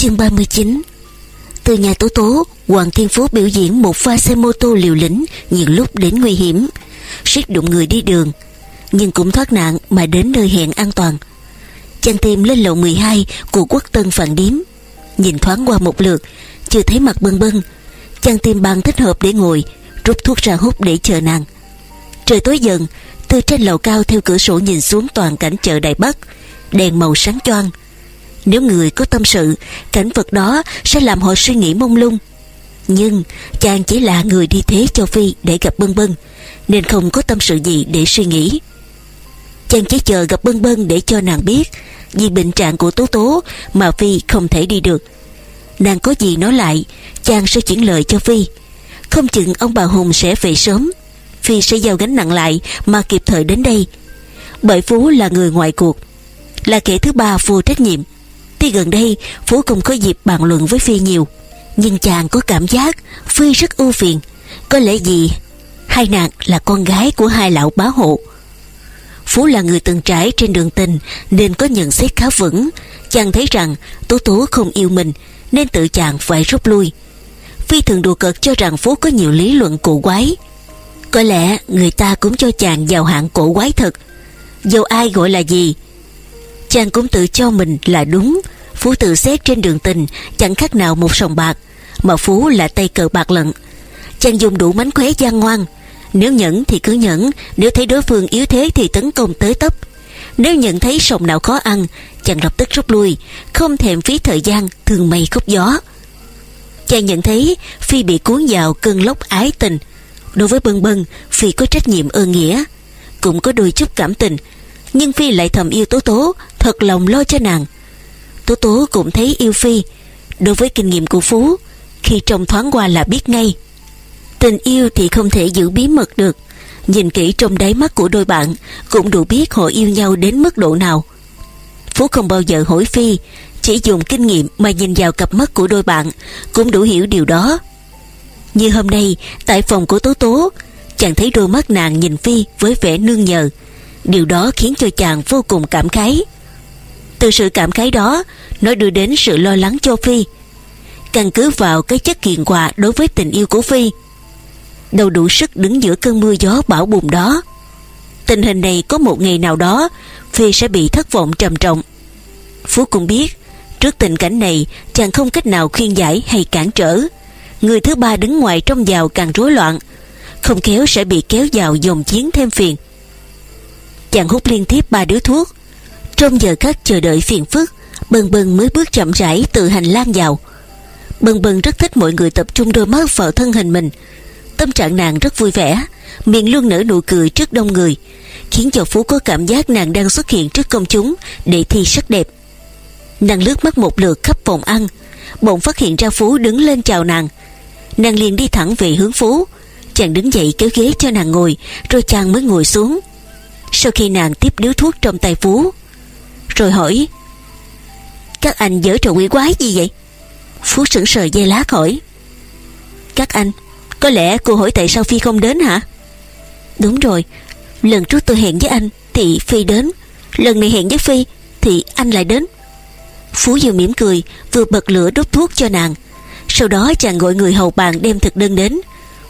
Chương 39 Từ nhà Tố Tố, Hoàng Thiên Phú biểu diễn một pha xe mô tô liều lĩnh Nhiều lúc đến nguy hiểm. Suýt đụng người đi đường, Nhưng cũng thoát nạn mà đến nơi hẹn an toàn. Chân tim lên lầu 12 Của quốc tân phản điếm. Nhìn thoáng qua một lượt, Chưa thấy mặt bân bân Chân tim bàn thích hợp để ngồi, Rút thuốc ra hút để chờ nàng. Trời tối dần, Từ trên lầu cao theo cửa sổ nhìn xuống toàn cảnh chợ Đại Bắc, Đèn màu sáng choang. Nếu người có tâm sự, Cảnh vật đó sẽ làm họ suy nghĩ mông lung. Nhưng chàng chỉ là người đi thế cho Phi Để gặp Bân Bân, Nên không có tâm sự gì để suy nghĩ. Chàng chỉ chờ gặp Bân Bân để cho nàng biết, Vì bệnh trạng của Tố Tố Mà Phi không thể đi được. Nàng có gì nói lại, Chàng sẽ chuyển lời cho Phi. Không chừng ông bà Hùng sẽ về sớm, Phi sẽ giao gánh nặng lại Mà kịp thời đến đây. Bởi Phú là người ngoài cuộc, Là kẻ thứ ba vô trách nhiệm. Tuy gần đây, Phú không có dịp bàn luận với Phi nhiều, Nhưng chàng có cảm giác Phi rất ưu phiền. Có lẽ gì Hai nàng là con gái của hai lão bá hộ. Phú là người từng trải trên đường tình, Nên có nhận xét khá vững. Chàng thấy rằng Tố Tố không yêu mình, Nên tự chàng phải rút lui. Phi thường đùa cợt cho rằng Phú có nhiều lý luận cổ quái. Có lẽ người ta cũng cho chàng vào hạng cổ quái thật. Dầu ai gọi là gì, Chàng cũng tự cho mình là đúng. Phú tự xét trên đường tình, Chẳng khác nào một sòng bạc, Mà Phú là tay cờ bạc lận. Chàng dùng đủ mánh khóe gian ngoan. Nếu nhẫn thì cứ nhẫn, Nếu thấy đối phương yếu thế thì tấn công tới tấp. Nếu nhận thấy sòng nào khó ăn, Chàng lập tức rút lui, Không thèm phí thời gian, thường mây khúc gió. Chàng nhận thấy Phi bị cuốn vào cơn lốc ái tình. Đối với Bân Bân, Phi có trách nhiệm ơn nghĩa, Cũng có đôi chút cảm tình, Nhưng Phi lại thầm yêu Tố Tố, Thật lòng lo cho nàng. Tố Tố cũng thấy yêu Phi. Đối với kinh nghiệm của Phú, Khi trông thoáng qua là biết ngay. Tình yêu thì không thể giữ bí mật được. Nhìn kỹ trong đáy mắt của đôi bạn Cũng đủ biết họ yêu nhau đến mức độ nào. Phú không bao giờ hỏi Phi, Chỉ dùng kinh nghiệm mà nhìn vào cặp mắt của đôi bạn Cũng đủ hiểu điều đó. Như hôm nay, Tại phòng của Tố Tố Chàng thấy đôi mắt nàng nhìn Phi với vẻ nương nhờ. Điều đó khiến cho chàng vô cùng cảm khái. Từ sự cảm khái đó, Nó đưa đến sự lo lắng cho Phi. Căn cứ vào cái chất kiện quà đối với tình yêu của Phi, Đâu đủ sức đứng giữa cơn mưa gió bão bùng đó, Tình hình này có một ngày nào đó, Phi sẽ bị thất vọng trầm trọng. Phú cũng biết, Trước tình cảnh này, Chàng không cách nào khuyên giải hay cản trở. Người thứ ba đứng ngoài trong vào càng rối loạn, Không khéo sẽ bị kéo vào dòng chiến thêm phiền. Chàng hút liên tiếp ba điếu thuốc trong giờ khắc chờ đợi phiền phức Bần bần mới bước chậm rãi từ hành lang vào. Bần bần rất thích mọi người tập trung đôi mắt vào thân hình mình. Tâm trạng nàng rất vui vẻ, Miệng luôn nở nụ cười trước đông người, Khiến cho Phú có cảm giác nàng đang xuất hiện trước công chúng Để thi sắc đẹp. Nàng lướt mắt một lượt khắp phòng ăn, Bỗng phát hiện ra Phú đứng lên chào nàng. Nàng liền đi thẳng về hướng Phú, Chàng đứng dậy kéo ghế cho nàng ngồi, Rồi chàng mới ngồi xuống. Sau khi nàng tiếp điếu thuốc trong tay Phú rồi hỏi, Các anh dở trò quỷ quái gì vậy? Phú sững sờ dây lá khỏi, Các anh, Có lẽ cô hỏi tại sao Phi không đến hả? Đúng rồi, Lần trước tôi hẹn với anh Thì Phi đến, Lần này hẹn với Phi Thì anh lại đến. Phú vừa mỉm cười, Vừa bật lửa đốt thuốc cho nàng. Sau đó chàng gọi người hầu bàn đem thực đơn đến.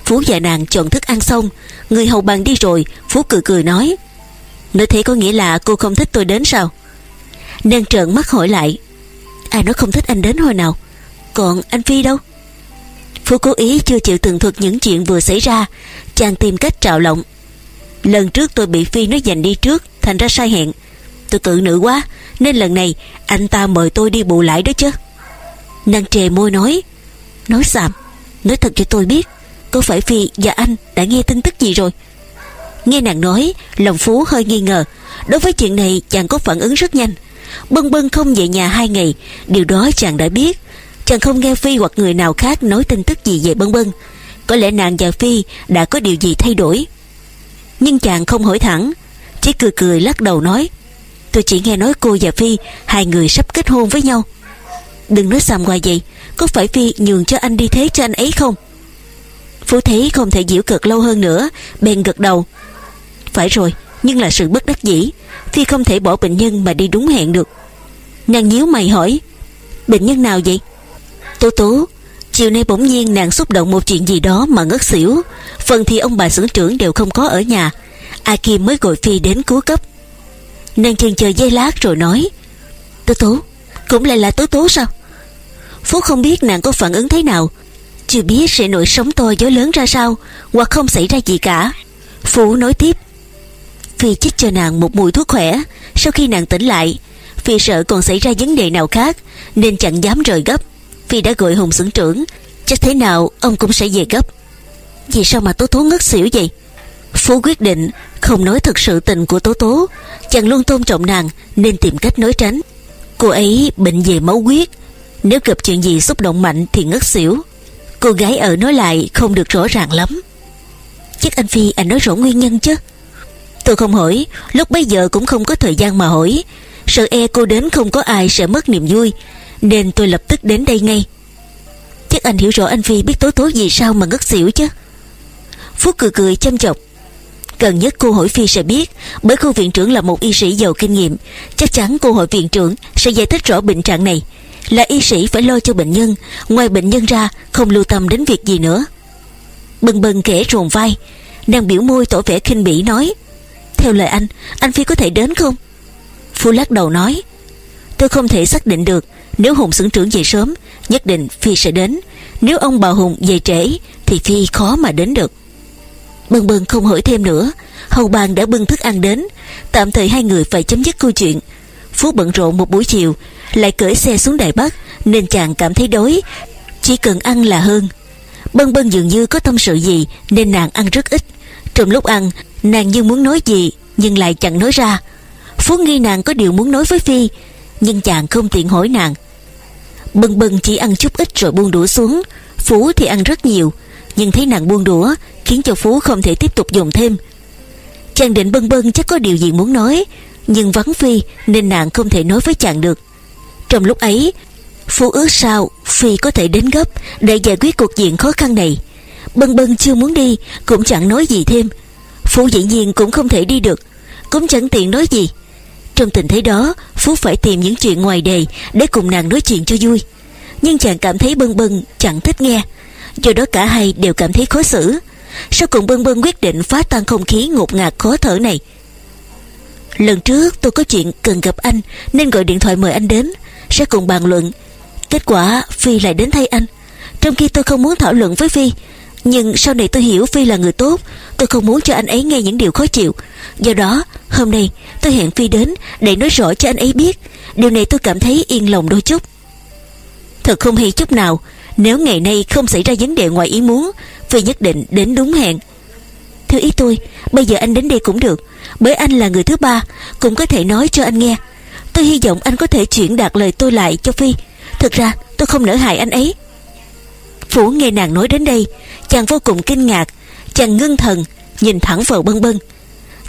Phú và nàng chọn thức ăn xong, Người hầu bàn đi rồi, Phú cười cười nói Nói thế có nghĩa là cô không thích tôi đến sao? Nàng trợn mắt hỏi lại. Ai nói không thích anh đến hồi nào? Còn anh Phi đâu? Phú cố ý chưa chịu tường thuật những chuyện vừa xảy ra, Chàng tìm cách trạo lộng. Lần trước tôi bị Phi nó giành đi trước, Thành ra sai hẹn. Tôi cự nữ quá, Nên lần này anh ta mời tôi đi bù lại đó chứ. Nàng trề môi nói. Nói xàm, Nói thật cho tôi biết, Có phải Phi và anh đã nghe tin tức gì rồi? Nghe nàng nói, Lòng Phú hơi nghi ngờ. Đối với chuyện này, chàng có phản ứng rất nhanh. Bân bân không về nhà hai ngày. Điều đó chàng đã biết. Chàng không nghe Phi hoặc người nào khác nói tin tức gì về bân bân Có lẽ nàng và Phi đã có điều gì thay đổi. Nhưng chàng không hỏi thẳng. Chỉ cười cười lắc đầu nói, Tôi chỉ nghe nói cô và Phi, Hai người sắp kết hôn với nhau. Đừng nói xàm qua vậy. Có phải Phi nhường cho anh đi thế cho anh ấy không? Phú thế không thể giễu cực lâu hơn nữa, Bèn gật đầu. Phải rồi nhưng là sự bất đắc dĩ Phi không thể bỏ bệnh nhân mà đi đúng hẹn được. Nàng nhíu mày hỏi, Bệnh nhân nào vậy? Tố tố, Chiều nay bỗng nhiên nàng xúc động một chuyện gì đó mà ngất xỉu. Phần thì ông bà xưởng trưởng đều không có ở nhà. A Kim mới gọi Phi đến cứu cấp. Nàng chần chờ giây lát rồi nói, Tố tố, Cũng lại là tố tố sao? Phú không biết nàng có phản ứng thế nào. Chưa biết sẽ nổi sóng to gió lớn ra sao, Hoặc không xảy ra gì cả. Phú nói tiếp Phi chích cho nàng một mùi thuốc khỏe. Sau khi nàng tỉnh lại, Phi sợ còn xảy ra vấn đề nào khác, Nên chẳng dám rời gấp. Phi đã gọi Hùng xưởng trưởng, Chắc thế nào ông cũng sẽ về gấp. Vì sao mà Tố Tố ngất xỉu vậy? Phú quyết định không nói thật sự tình của Tố Tố, Chàng luôn tôn trọng nàng Nên tìm cách nói tránh. Cô ấy bệnh về máu huyết, Nếu gặp chuyện gì xúc động mạnh thì ngất xỉu. Cô gái ở nói lại không được rõ ràng lắm. Chắc anh Phi, anh nói rõ nguyên nhân chứ. Tôi không hỏi. Lúc bây giờ cũng không có thời gian mà hỏi. Sợ e cô đến không có ai sẽ mất niềm vui, Nên tôi lập tức đến đây ngay. Chắc anh hiểu rõ anh Phi biết tối tối gì sao mà ngất xỉu chứ? Phúc cười cười chăm chọc. Gần nhất cô hỏi Phi sẽ biết, Bởi cô viện trưởng là một y sĩ giàu kinh nghiệm. Chắc chắn cô hỏi viện trưởng Sẽ giải thích rõ bệnh trạng này. Là y sĩ phải lo cho bệnh nhân, Ngoài bệnh nhân ra không lưu tâm đến việc gì nữa. Bần bần kể rồn vai, Nàng biểu môi tỏ vẻ khinh bỉ nói theo lời anh Anh Phi có thể đến không? Phu lắc đầu nói, Tôi không thể xác định được, Nếu Hùng xưởng trưởng về sớm, Nhất định Phi sẽ đến. Nếu ông bà Hùng về trễ, Thì Phi khó mà đến được. Bần bần không hỏi thêm nữa, Hầu bàn đã bưng thức ăn đến. Tạm thời hai người phải chấm dứt câu chuyện. Phú bận rộn một buổi chiều, Lại cởi xe xuống Đài Bắc, Nên chàng cảm thấy đói, Chỉ cần ăn là hơn. Bân bân dường như có tâm sự gì, Nên nàng ăn rất ít. Trong lúc ăn nàng như muốn nói gì, Nhưng lại chẳng nói ra. Phú nghi nàng có điều muốn nói với Phi, Nhưng chàng không tiện hỏi nàng. Bân bân chỉ ăn chút ít rồi buông đũa xuống. Phú thì ăn rất nhiều, Nhưng thấy nàng buông đũa, Khiến cho Phú không thể tiếp tục dùng thêm. Chàng định bân bân chắc có điều gì muốn nói, Nhưng vắng Phi Nên nàng không thể nói với chàng được. Trong lúc ấy, Phú ước sao Phi có thể đến gấp Để giải quyết cuộc diện khó khăn này. Bân bân chưa muốn đi, Cũng chẳng nói gì thêm. Phú dĩ nhiên cũng không thể đi được. Cũng chẳng tiện nói gì. Trong tình thế đó, Phú phải tìm những chuyện ngoài đề Để cùng nàng nói chuyện cho vui. Nhưng chàng cảm thấy bân bân chẳng thích nghe. Do đó cả hai đều cảm thấy khó xử. Sau cùng bân bân quyết định phá tan không khí ngột ngạt khó thở này. Lần trước tôi có chuyện cần gặp anh, Nên gọi điện thoại mời anh đến. Sẽ cùng bàn luận. Kết quả Phi lại đến thay anh. Trong khi tôi không muốn thảo luận với Phi nhưng sau này tôi hiểu Phi là người tốt, Tôi không muốn cho anh ấy nghe những điều khó chịu. Do đó, hôm nay, tôi hẹn Phi đến Để nói rõ cho anh ấy biết. Điều này tôi cảm thấy yên lòng đôi chút. Thật không hay chút nào, Nếu ngày nay không xảy ra vấn đề ngoài ý muốn, Phi nhất định đến đúng hẹn. Thưa ý tôi, Bây giờ anh đến đây cũng được, Bởi anh là người thứ ba, Cũng có thể nói cho anh nghe. Tôi hy vọng anh có thể chuyển đạt lời tôi lại cho Phi. Thực ra, tôi không nỡ hại anh ấy. Phủ nghe nàng nói đến đây, Chàng vô cùng kinh ngạc, Chàng ngưng thần, Nhìn thẳng vào bân bân.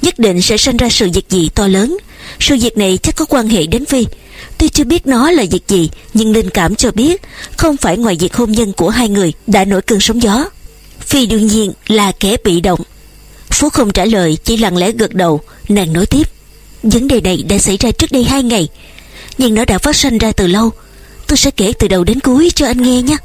Nhất định sẽ sinh ra sự việc gì to lớn, Sự việc này chắc có quan hệ đến Phi Tôi chưa biết nó là việc gì, Nhưng linh cảm cho biết Không phải ngoài việc hôn nhân của hai người Đã nổi cơn sóng gió. Phi đương nhiên là kẻ bị động. Phú không trả lời, Chỉ lặng lẽ gật đầu, Nàng nói tiếp. Vấn đề này đã xảy ra trước đây hai ngày, Nhưng nó đã phát sinh ra từ lâu. Tôi sẽ kể từ đầu đến cuối cho anh nghe nhé.